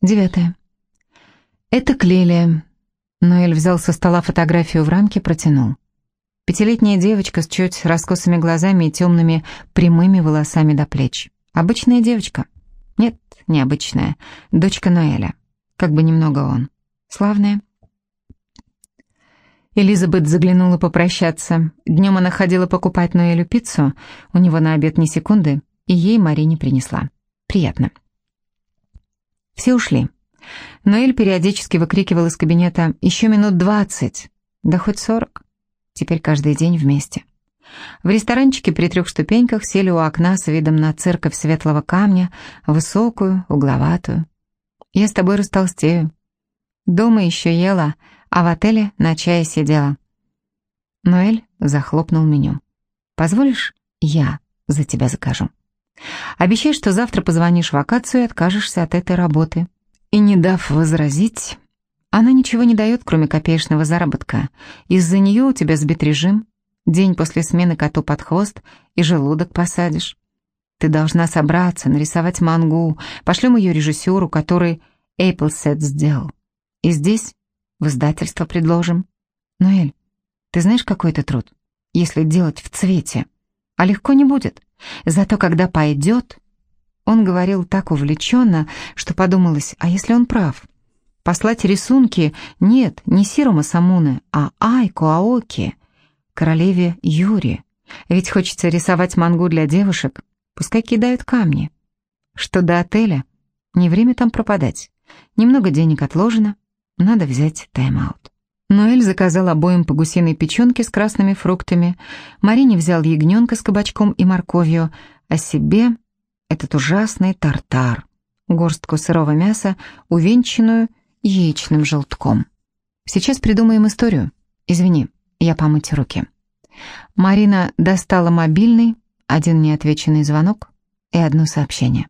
Девятое. Это Клелия. Ноэль взял со стола фотографию в рамке, протянул. Пятилетняя девочка с чуть раскосыми глазами и темными прямыми волосами до плеч. Обычная девочка. Нет, необычная. Дочка Ноэля. Как бы немного он. Славная. Элизабет заглянула попрощаться. Днем она ходила покупать Ноэлю пиццу. У него на обед ни секунды, и ей Марине принесла. Приятно. Все ушли. Ноэль периодически выкрикивал из кабинета «Еще минут двадцать!» Да хоть сорок. Теперь каждый день вместе. В ресторанчике при трех ступеньках сели у окна с видом на церковь светлого камня, высокую, угловатую. «Я с тобой растолстею. Дома еще ела, а в отеле на чае сидела». Ноэль захлопнул меню. «Позволишь, я за тебя закажу. Обещай, что завтра позвонишь в вакацию и откажешься от этой работы». И не дав возразить, она ничего не дает, кроме копеечного заработка. Из-за нее у тебя сбит режим. День после смены коту под хвост и желудок посадишь. Ты должна собраться, нарисовать мангу. Пошлем ее режиссеру, который Эйплсет сделал. И здесь в издательство предложим. Ноэль, ты знаешь, какой это труд? Если делать в цвете. А легко не будет. Зато когда пойдет... Он говорил так увлеченно, что подумалось, а если он прав? Послать рисунки нет, не Сирома Самуны, а Айко Аоки, королеве Юри. Ведь хочется рисовать мангу для девушек, пускай кидают камни. Что до отеля, не время там пропадать. Немного денег отложено, надо взять тайм-аут. Ноэль заказал обоим по гусиной печенке с красными фруктами, Марине взял ягненка с кабачком и морковью, а себе этот ужасный тартар, горстку сырого мяса, увенчанную яичным желтком. Сейчас придумаем историю. Извини, я помыть руки. Марина достала мобильный, один неотвеченный звонок и одно сообщение.